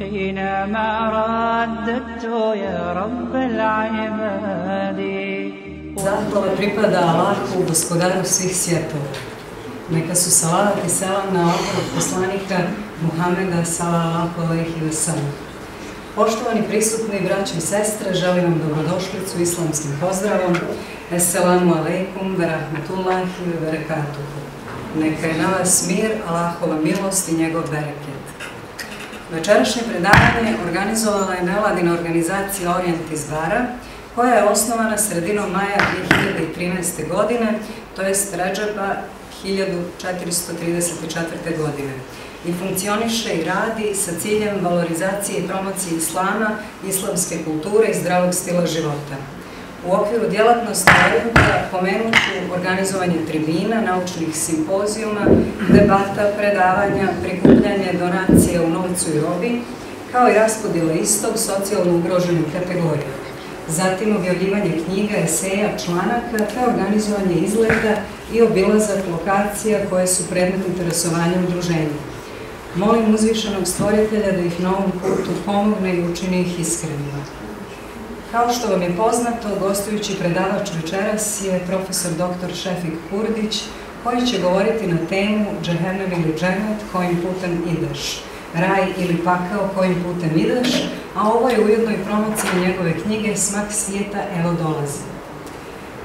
حينما رددت يا رب العباد Zahvala pripada Allahu, gospodaru svih svjetova. Neka su salavat i salam na Allahovog poslanika Muhameda sallallahu alaihi wa sallam. Poštovani prisutni braći i sestre, želim vam dobrodošlicu islamskim pozdravom. Assalamu alaikum, wa rahmatullahi wa barakatuhu. Neka je na vas mir, Allahova milost i njegov bereket. Večerašnje predavanje organizovala je nevladina organizacija Orient iz Bara, koja je osnovana sredinom maja 2013. godine, to je Ređeba 1434. godine i funkcioniše i radi sa ciljem valorizacije i promocije islama, islamske kulture i zdravog stila života. U okviru djelatnosti Orienta pomenut ću organizovanje tribina, naučnih simpozijuma, debata, predavanja, prikupljanje donacije u novcu i robi, kao i raspodjela istog socijalno ugroženim kategorijama zatim objavljivanje knjiga, eseja, članaka, te organizovanje izgleda i obilazak lokacija koje su predmet interesovanja udruženja. Molim uzvišenog stvoritelja da ih novom putu pomogne i učini ih iskrenima. Kao što vam je poznato, gostujući predavač večeras je profesor dr. Šefik Kurdić, koji će govoriti na temu Džehennem ili Dženet, kojim putem ideš raj ili pakao kojim putem ideš, a ovo je ujedno i promocija njegove knjige Smak svijeta, evo dolazi.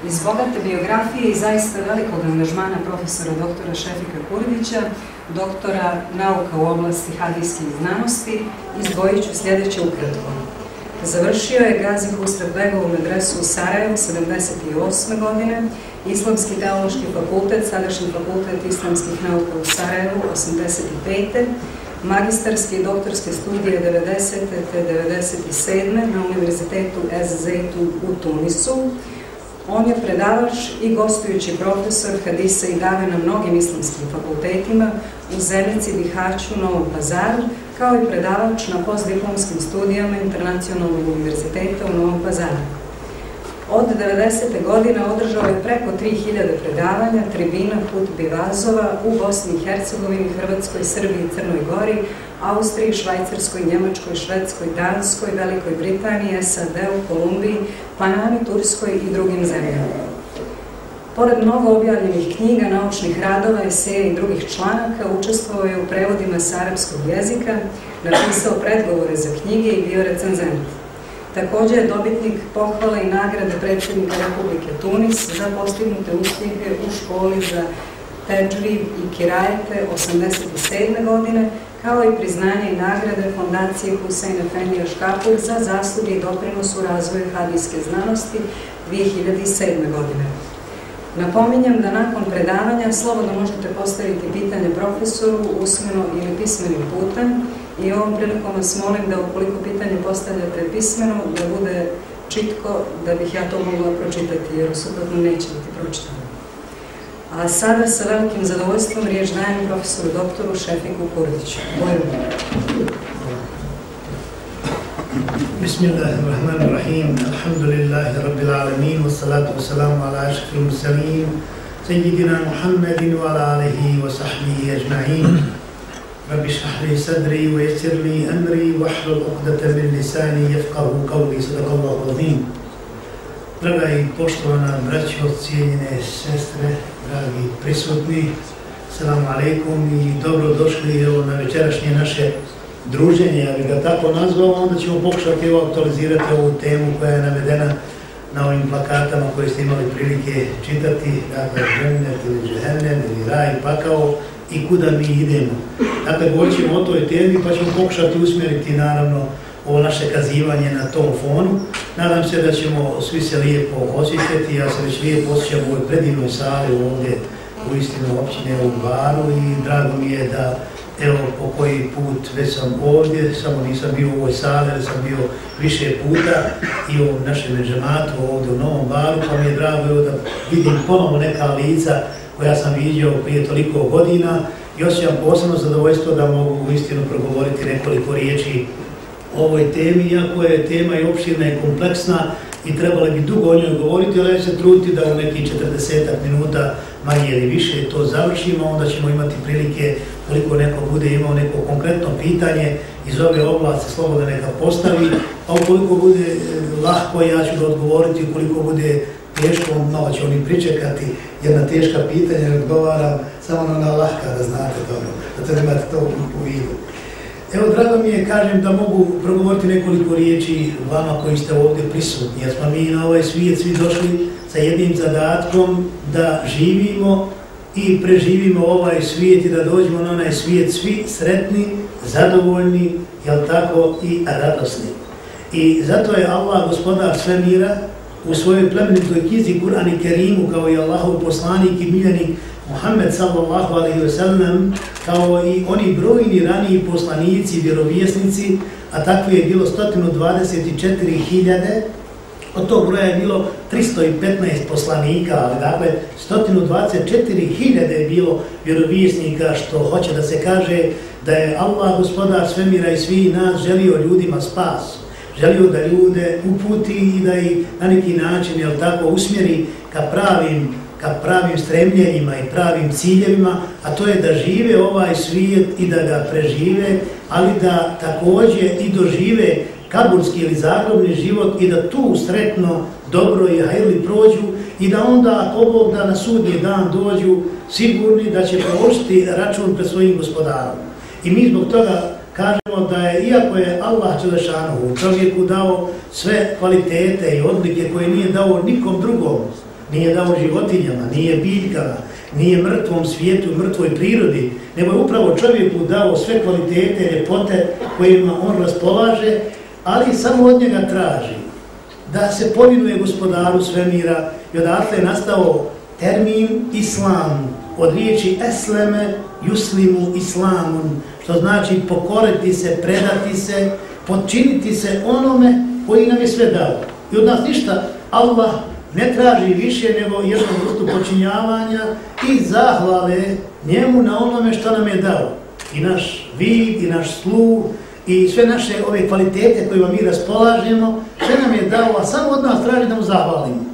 Iz bogate biografije i zaista velikog angažmana profesora doktora Šefika Kurdića, doktora nauka u oblasti hadijskih znanosti, izdvojit ću sljedeće ukratko. Završio je Gazi Husrev Begovu medresu u Sarajevu 78. godine, Islamski teološki fakultet, sadašnji fakultet islamskih nauka u Sarajevu 85 magistarske i doktorske studije 90. te 97. na Univerzitetu SZT u Tunisu. On je predavač i gostujući profesor Hadisa i Dave na mnogim islamskim fakultetima u Zenici, Bihaću, Novom Pazaru, kao i predavač na postdiplomskim studijama Internacionalnog univerziteta u Novom Pazaru. Od 90. godine održao je preko 3000 predavanja, tribina, put bivazova u Bosni i Hercegovini, Hrvatskoj, Srbiji, Crnoj Gori, Austriji, Švajcarskoj, Njemačkoj, Švedskoj, Danskoj, Velikoj Britaniji, SAD, u Kolumbiji, Panami, Turskoj i drugim zemljama. Pored mnogo objavljenih knjiga, naučnih radova, eseja i drugih članaka, učestvovao je u prevodima s arapskog jezika, napisao predgovore za knjige i bio recenzent. Također je dobitnik pohvala i nagrade predsjednika Republike Tunis za postignute uspjehe u školi za Teđri i Kirajete 87. godine, kao i priznanje i nagrade Fondacije Husein Efendija Škapur za zasluge i doprinos u razvoju hadijske znanosti 2007. godine. Napominjem da nakon predavanja slobodno možete postaviti pitanje profesoru usmeno ili pismenim putem i ovom prilikom vas molim da ukoliko pitanje postavljate pismeno, da bude čitko da bih ja to mogla pročitati jer suprotno neće biti pročitano. A sada sa velikim zadovoljstvom riječ dajem profesoru doktoru Šefiku Kurdiću. Bojim. بسم الله الرحمن الرحيم الحمد لله رب العالمين والصلاة والسلام على أشرف المرسلين سيدنا محمد وعلى آله وصحبه أجمعين رب اشرح لي صدري ويسر لي أمري واحلل عقدة من لساني يفقه قولي صدق الله العظيم Draga i poštovana braćo, cijenjene sestre, dragi prisutni, salam alaikum i dobrodošli evo na večerašnje naše druženje, ja bih ga tako nazvao, onda ćemo pokušati evo aktualizirati ovu temu koja je navedena na ovim plakatama koje ste imali prilike čitati, dakle, džennet ili džehennem ili raj, pakao i kuda mi idemo. Dakle, goćemo o toj temi pa ćemo pokušati usmjeriti naravno ovo naše kazivanje na tom fonu. Nadam se da ćemo svi se lijepo osjećati, ja se već lijepo osjećam u ovoj predivnoj sali ovdje u istinu općine u Baru i drago mi je da evo po koji put već sam ovdje, samo nisam bio u ovoj sali, već sam bio više puta i u našem džematu ovdje u Novom Baru, pa mi je drago evo, da vidim ponovno neka lica koja sam vidio prije toliko godina i osjećam posebno zadovoljstvo da mogu u istinu progovoriti nekoliko riječi o ovoj temi, iako je tema i opširna i kompleksna i trebalo bi dugo o njoj govoriti, ali ja se truditi da u nekih 40 minuta manje ili više to završimo, onda ćemo imati prilike koliko neko bude imao neko konkretno pitanje iz ove oblasti slobodno neka postavi, a ukoliko bude e, lahko ja ću da odgovoriti, ukoliko bude teško, malo će oni pričekati, jer na teška pitanja odgovaram samo na ona lahka, da znate dobro, da to imate to u vidu. Evo, drago mi je, kažem, da mogu progovoriti nekoliko riječi vama koji ste ovdje prisutni, jer smo mi na ovaj svijet svi došli sa jednim zadatkom da živimo i preživimo ovaj svijet i da dođemo na onaj svijet svi sretni, zadovoljni, jel tako, i radosni. I zato je Allah, gospodar sve mira, u svojoj plemenitoj kizi Kur'an i Kerimu, kao i Allahov poslanik i miljenik, Muhammed sallallahu alaihi wa sallam, kao i oni brojni raniji poslanici, i vjerovjesnici, a takvi je bilo 124.000, od tog broja je bilo 315 poslanika, ali dakle 124.000 je bilo vjerovjesnika, što hoće da se kaže da je Allah, gospodar svemira i svi nas, želio ljudima spas. Želio da ljude uputi i da ih na neki način, jel tako, usmjeri ka pravim ka pravim stremljenjima i pravim ciljevima, a to je da žive ovaj svijet i da ga prežive, ali da također i dožive kaburski ili zagrobni život i da tu sretno, dobro i hajli prođu i da onda, ako Bog da na sudnji dan dođu, sigurni da će položiti račun pred svojim gospodarom. I mi zbog toga kažemo da je, iako je Allah Čelešanovu čovjeku dao sve kvalitete i odlike koje nije dao nikom drugom, nije dao životinjama, nije biljkama, nije mrtvom svijetu, mrtvoj prirodi, nego je upravo čovjeku dao sve kvalitete, ljepote kojima on raspolaže, ali samo od njega traži da se povinuje gospodaru svemira i odatle je nastao termin islam od riječi esleme, juslimu, islamun, što znači pokoriti se, predati se, podčiniti se onome koji nam je sve dao. I od nas ništa Allah ne traži više nego jednu vrstu počinjavanja i zahvale njemu na onome što nam je dao. I naš vid, i naš sluh, i sve naše ove kvalitete kojima mi raspolažemo, sve nam je dao, a samo od nas traži da mu zahvalimo.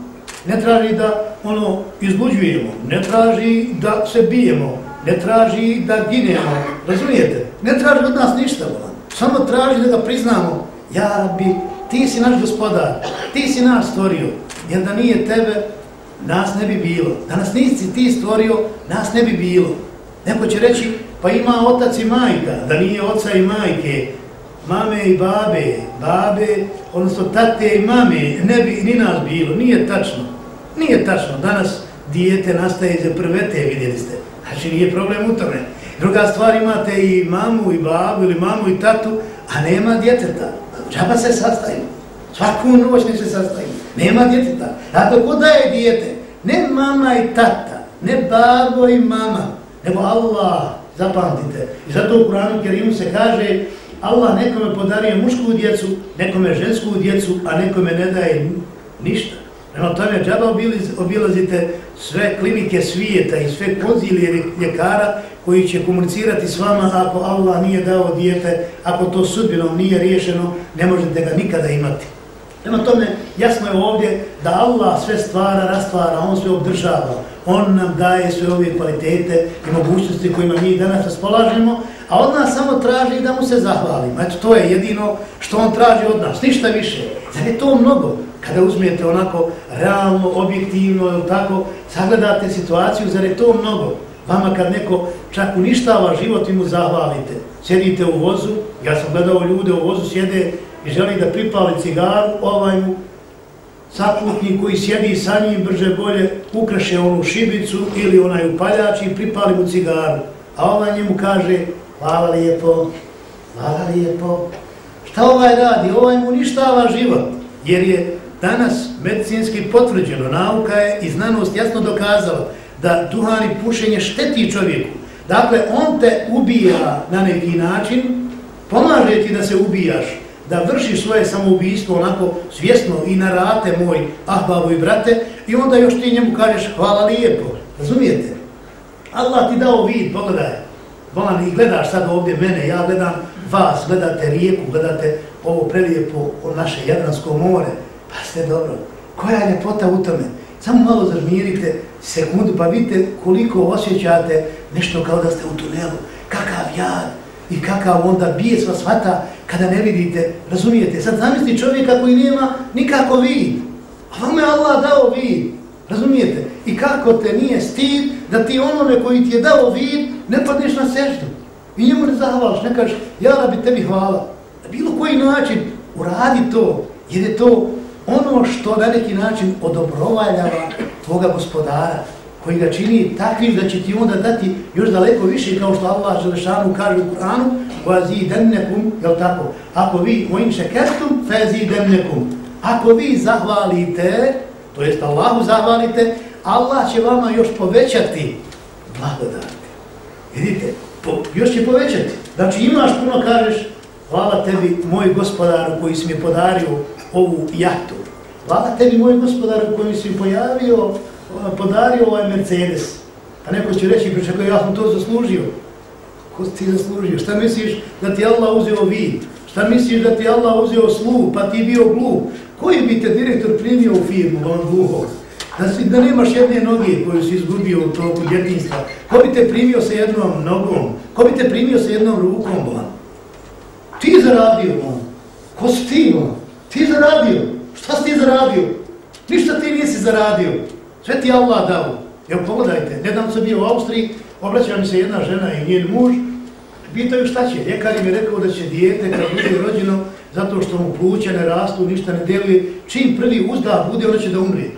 Ne traži da ono izluđujemo, ne traži da se bijemo, ne traži da ginemo, razumijete? Ne traži od nas ništa, volan. samo traži da ga priznamo. Ja bi, ti si naš gospodar, ti si nas stvorio, jer da nije tebe, nas ne bi bilo. Da nas nisi ti stvorio, nas ne bi bilo. Neko će reći, pa ima otac i majka, da nije oca i majke, mame i babe, babe, odnosno tate i mame, ne bi ni nas bilo, nije tačno. Nije tačno, danas dijete nastaje za prvete, vidjeli ste. Znači nije problem u tome. Druga stvar, imate i mamu i babu ili mamu i tatu, a nema djeteta. Džaba se sastaju. Svaku noć ne se sastaju. Nema djeteta. Zato ko daje dijete? Ne mama i tata, ne babo i mama, nego Allah, zapamtite. I zato u Kuranu Kerimu se kaže Allah nekome podario mušku djecu, nekome žensku djecu, a nekome ne daje ništa. Prema tome, džaba obilazite sve klinike svijeta i sve pozilije ljekara koji će komunicirati s vama ako Allah nije dao dijete, ako to sudbinom nije riješeno, ne možete ga nikada imati. Prema tome, jasno je ovdje da Allah sve stvara, rastvara, On sve obdržava. On nam daje sve ove kvalitete i mogućnosti kojima mi danas raspolažemo, a od nas samo traži da mu se zahvalimo. Eto, to je jedino što On traži od nas, ništa više. Zar je to mnogo? Kada uzmijete onako realno, objektivno, tako, sagledate situaciju, zar je to mnogo? Vama kad neko čak uništava život i mu zahvalite. Sjedite u vozu, ja sam gledao ljude u vozu, sjede i želi da pripali cigaru, ovaj mu saputnik koji sjedi sa njim brže bolje ukraše onu šibicu ili onaj upaljač i pripali mu cigaru. A ona njemu kaže, hvala lijepo, hvala lijepo. Šta ovaj radi? Ovaj mu ništava život. Jer je danas medicinski potvrđeno, nauka je i znanost jasno dokazala da duhan i pušenje šteti čovjeku. Dakle, on te ubija na neki način, pomaže ti da se ubijaš, da vrši svoje samoubistvo onako svjesno i na rate moj, ahbabu i brate, i onda još ti njemu kažeš hvala lijepo, razumijete? Allah ti dao vid, pogledaj, volan i gledaš sad ovdje mene, ja gledam vas, gledate rijeku, gledate ovo prelijepo naše Jadransko more, pa ste dobro, koja je ljepota u tome? Samo malo zažmirite sekundu pa vidite koliko osjećate nešto kao da ste u tunelu, kakav jad i kakav onda bijes vas hvata kada ne vidite, razumijete? Sad zamisli čovjeka koji nema nikako vid, a vam je Allah dao vid, razumijete? I kako te nije stid da ti onome koji ti je dao vid ne padneš na seždu i njemu ne zahvalaš, ne kažeš ja bi tebi hvala. Na bilo koji način uradi to, jer je to ono što na neki način odobrovaljava tvoga gospodara, koji ga čini takvim da će ti onda dati još daleko više, kao što Allah Želešanu kaže u Kur'anu, وَزِيدَنَّكُمْ, jel tako? Ako vi mojim šekertum, فَزِيدَنَّكُمْ. Ako vi zahvalite, to jest Allahu zahvalite, Allah će vama još povećati blagodati. Vidite, po, još će povećati. Znači imaš puno, kažeš, hvala tebi, moj gospodaru koji si mi podario ovu jahtu. Hvala tebi, moj gospodaru koji si mi pojavio, podario ovaj Mercedes. Pa neko će reći, pričekaj, ja sam to zaslužio. Ko ti zaslužio? Šta misliš da ti Allah uzeo vid? Šta misliš da ti Allah uzeo sluh, pa ti bio glup? Koji bi te direktor primio u firmu, on gluhog? Da, si, da nemaš jedne noge koju si izgubio u toku djetinjstva. Ko bi te primio sa jednom nogom? Ko bi te primio sa jednom rukom, bon? Ti zaradio, bon. Ko si ti, bon? Ti zaradio. Šta si ti zaradio? Ništa ti nisi zaradio. Sve ti Allah dao. Evo pogledajte, nedam sam bio u Austriji, obraća mi se jedna žena i njen muž, pitaju šta će. Ljekar im je rekao da će dijete kad bude rođeno, zato što mu pluće ne rastu, ništa ne deluje, čim prvi uzdah bude, ono će da umrije.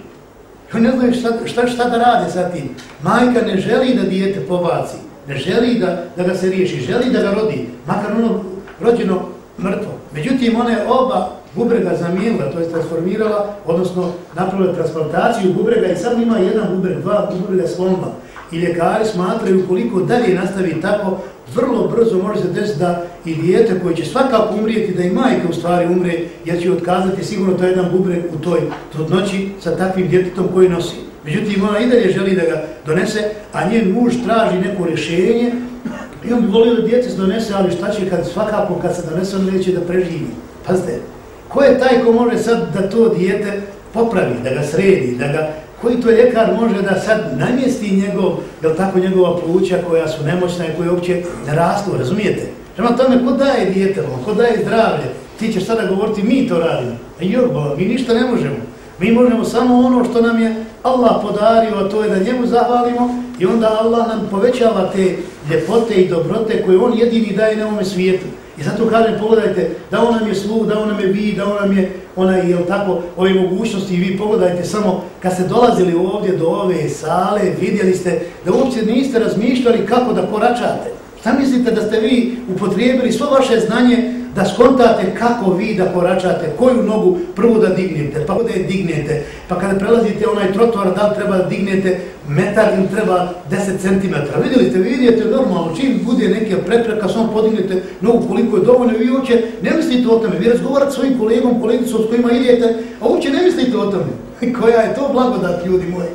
I ne znaju šta, šta, šta da rade sa tim. Majka ne želi da dijete pobaci, ne želi da, da ga se riješi, želi da ga rodi, makar ono rođeno mrtvo. Međutim, one oba bubrega zamijenila, to je transformirala, odnosno napravila transplantaciju bubrega i sad ima jedan bubreg, dva bubrega slomba. I ljekari smatraju koliko dalje nastavi tako, vrlo brzo može se desiti da i dijete koje će svakako umrijeti, da i majka u stvari umre, jer će otkazati sigurno to jedan bubreg u toj trudnoći sa takvim djetetom koji nosi. Međutim, ona i dalje želi da ga donese, a njen muž traži neko rješenje i on bi volio da djece se donese, ali šta će kad svakako kad se donese, on neće da preživi. Pazite, ko je taj ko može sad da to dijete popravi, da ga sredi, da ga koji to ljekar može da sad namjesti njegov, jel tako, njegova pluća koja su nemoćna i koje uopće ne rastu, razumijete? Prema tome, ko daje dijete, ko daje zdravlje, ti ćeš sada govoriti, mi to radimo. A jorba, mi ništa ne možemo. Mi možemo samo ono što nam je Allah podario, a to je da njemu zahvalimo i onda Allah nam povećava te ljepote i dobrote koje on jedini daje na ovome svijetu. I zato kažem, pogledajte, da on nam je sluh, da on nam je vi, da on nam je onaj, jel tako, ove mogućnosti i vi pogledajte samo kad ste dolazili ovdje do ove sale, vidjeli ste da uopće niste razmišljali kako da koračate. Šta mislite da ste vi upotrijebili svo vaše znanje da skontate kako vi da koračate, koju nogu prvo da dignete, pa da je dignete, pa kada prelazite onaj trotoar, da li treba da dignete metar ili treba 10 cm. Vidjeli ste, vidite normalno, čim bude neke prepreka, samo podignete nogu koliko je dovoljno, vi uopće ne mislite o tome, vi razgovarate svojim kolegom, kolegicom s kojima idete, a uopće ne mislite o tome. Koja je to blagodat, ljudi moji?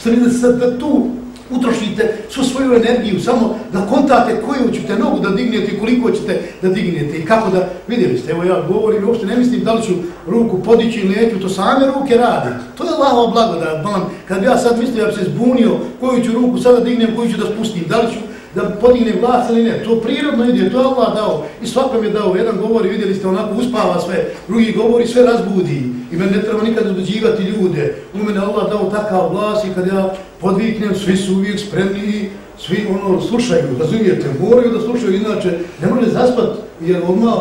Što mi da se sad tu utrošite svu svoju energiju samo da kontate koju ćete nogu da dignete i koliko ćete da dignete i kako da, vidjeli ste, evo ja govorim, uopšte ne mislim da li ću ruku podići ili neću, to same ruke rade. To je Allahova blagodat, balam, kad bi ja sad mislio da bi se zbunio koju ću ruku sada dignem, koju ću da spustim, da li ću da podigne glas ili ne, to prirodno ide, to je Allah dao i svakom je dao, jedan govori, vidjeli ste, onako uspava sve, drugi govori, sve razbudi i meni ne treba nikad uzbuđivati ljude, u mene Allah dao takav glas i kad ja podviknem, svi su uvijek spremni, svi ono slušaju, razumijete, moraju da slušaju, inače ne može zaspat jer odmah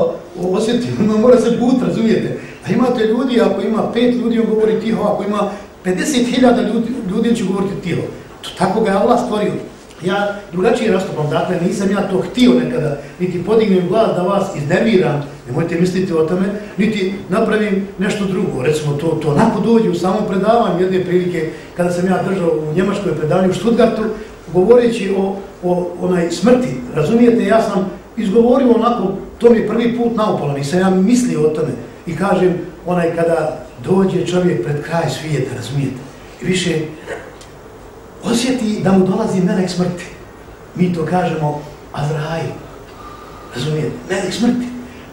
osjeti, odmah mora se put, razumijete. A imate ljudi, ako ima pet ljudi, on govori tiho, ako ima 50.000 ljudi, ljudi će govoriti tiho. To, tako ga je Allah stvorio. Ja drugačije nastupam, dakle nisam ja to htio nekada, niti podignem glas da vas iznemiram, nemojte misliti o tome, niti napravim nešto drugo. Recimo, to, to onako dođe u samom predavanju jedne prilike, kada sam ja držao u njemačkoj predavanju u Stuttgartu, govoreći o, o onaj smrti, razumijete, ja sam izgovorio onako, to mi je prvi put naopala, nisam ja mislio o tome. I kažem, onaj kada dođe čovjek pred kraj svijeta, razumijete, i više osjeti da mu dolazi melek smrti. Mi to kažemo Azrail, razumijete, melek smrti,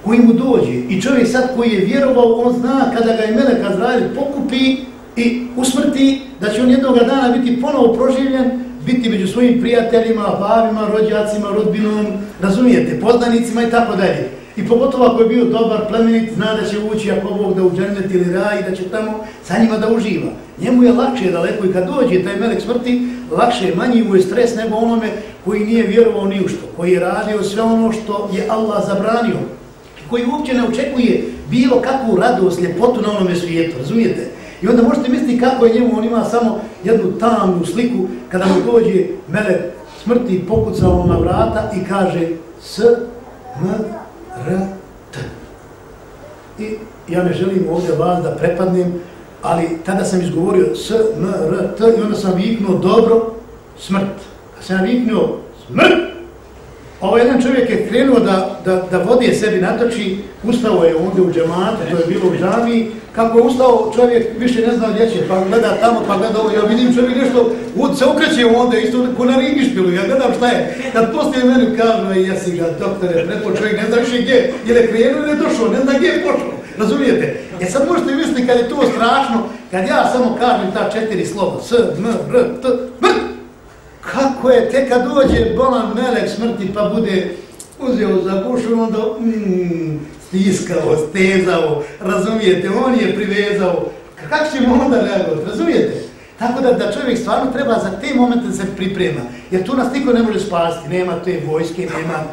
koji mu dođe. I čovjek sad koji je vjerovao, on zna kada ga je melek Azrail pokupi i usmrti, da će on jednog dana biti ponovo proživljen, biti među svojim prijateljima, bavima, rođacima, rodbinom, razumijete, poznanicima i tako dalje. I pogotovo ako je bio dobar plemenit, zna da će ući ako Bog da u džennet ili raj, da će tamo sa njima da uživa. Njemu je lakše daleko i kad dođe taj melek smrti, lakše, manji mu je stres nego onome koji nije vjerovao ni u što, koji je radio sve ono što je Allah zabranio, koji uopće ne očekuje bilo kakvu radost, ljepotu na onome svijetu, razumijete? I onda možete misliti kako je njemu, on ima samo jednu tamnu sliku kada mu dođe melek smrti pokucao na vrata i kaže S, M, R, T. I ja ne želim ovdje vas da prepadnem, ali tada sam izgovorio S, M, R, T i onda sam viknuo dobro, smrt. Kad sam viknuo smrt, Ovo jedan čovjek je krenuo da, da, da vodi sebi natoči, ustao je ovdje u džematu, to je bilo u džami, kako je ustao čovjek više ne zna gdje će, pa gleda tamo, pa gleda ovo, ja vidim čovjek nešto, ud se ukreće ovdje, isto ko na rigišpilu, ja gledam šta je, kad poslije meni kažu, jesi ga doktore, prepo čovjek ne zna više gdje, ili je krenuo ili je došao, ne zna gdje je pošao, razumijete? E sad možete misliti kad je to strašno, kad ja samo kažem ta četiri slova, s, m, r, t, mrt, kako je, te kad dođe bolan melek smrti pa bude uzeo za gušu, onda mm, stiskao, stezao, razumijete, on je privezao, kako ćemo onda reagovati, razumijete? Tako da, da čovjek stvarno treba za te momente da se priprema, jer tu nas niko ne može spasti, nema te vojske, nema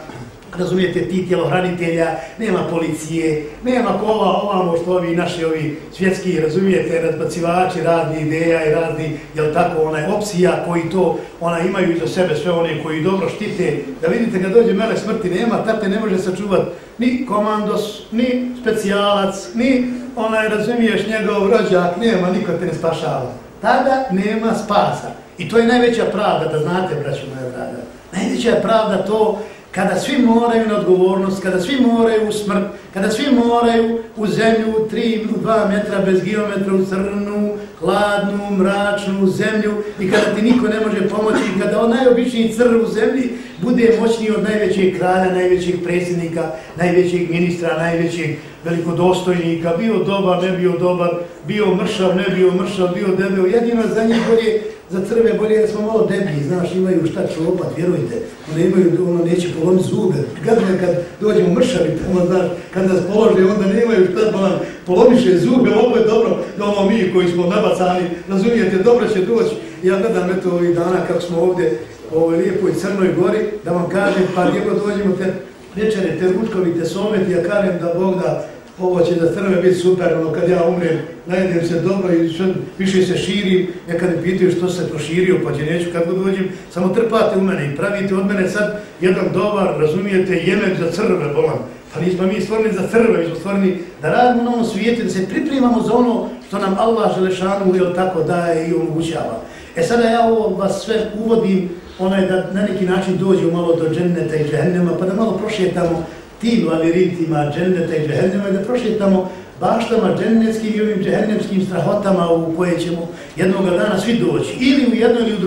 razumijete, ti tjelohranitelja, nema policije, nema kola ovamo što ovi naši ovi svjetski, razumijete, razbacivači radni ideja i radni, jel tako, onaj opcija koji to ona imaju iza sebe, sve one koji dobro štite, da vidite kad dođe mele smrti, nema, tate ne može sačuvati ni komandos, ni specijalac, ni onaj, razumiješ, njegov rođak, nema, niko te ne spašava. Tada nema spasa. I to je najveća pravda, da znate, braću moja brada. Najveća je pravda to kada svi moraju na odgovornost, kada svi moraju u smrt, kada svi moraju u zemlju 3 2 metra bez geometra u crnu, hladnu, mračnu zemlju i kada ti niko ne može pomoći i kada on najobičniji crv u zemlji bude moćniji od najvećeg kralja, najvećeg predsjednika, najvećeg ministra, najvećeg velikodostojnika, bio dobar, ne bio dobar, bio mršav, ne bio mršav, bio debel, jedino za njih bolje za crve bolje jer smo malo deblji, znaš, imaju šta čopat, vjerujte, one imaju, ono neće polom zube. Gadno je kad dođemo mršavi tamo, znaš, kad nas polože, onda nemaju šta pa nam polomiše zube, ovo je dobro, da ono mi koji smo nabacani, razumijete, dobro će doći. Ja gledam eto ovih dana kako smo ovdje ovoj lijepoj Crnoj gori, da vam kažem, pa lijepo dođemo te večere, te ručkovi, te someti, ja kažem da Bog da ovo će da crve biti super, ono kad ja umrem, najedem se dobro i što više se širim, nekad mi pitaju što se proširio, pa će neću kako dođem, samo trpate u mene i pravite od mene sad jedan dobar, razumijete, jemek za crve, bolam. Pa nismo mi stvorni za crve, mi smo stvorni da radimo na ovom svijetu, da se pripremamo za ono što nam Allah Želešanu ili tako daje i omogućava. E sada ja ovo vas sve uvodim, onaj da na neki način dođe malo do dženneta i džehennema, pa da malo prošetamo tim lavirintima dženneta i džehennema i da prošetamo baštama džennetskim i ovim džehennemskim strahotama u koje ćemo jednog dana svi doći, ili u jedno ili u drugo.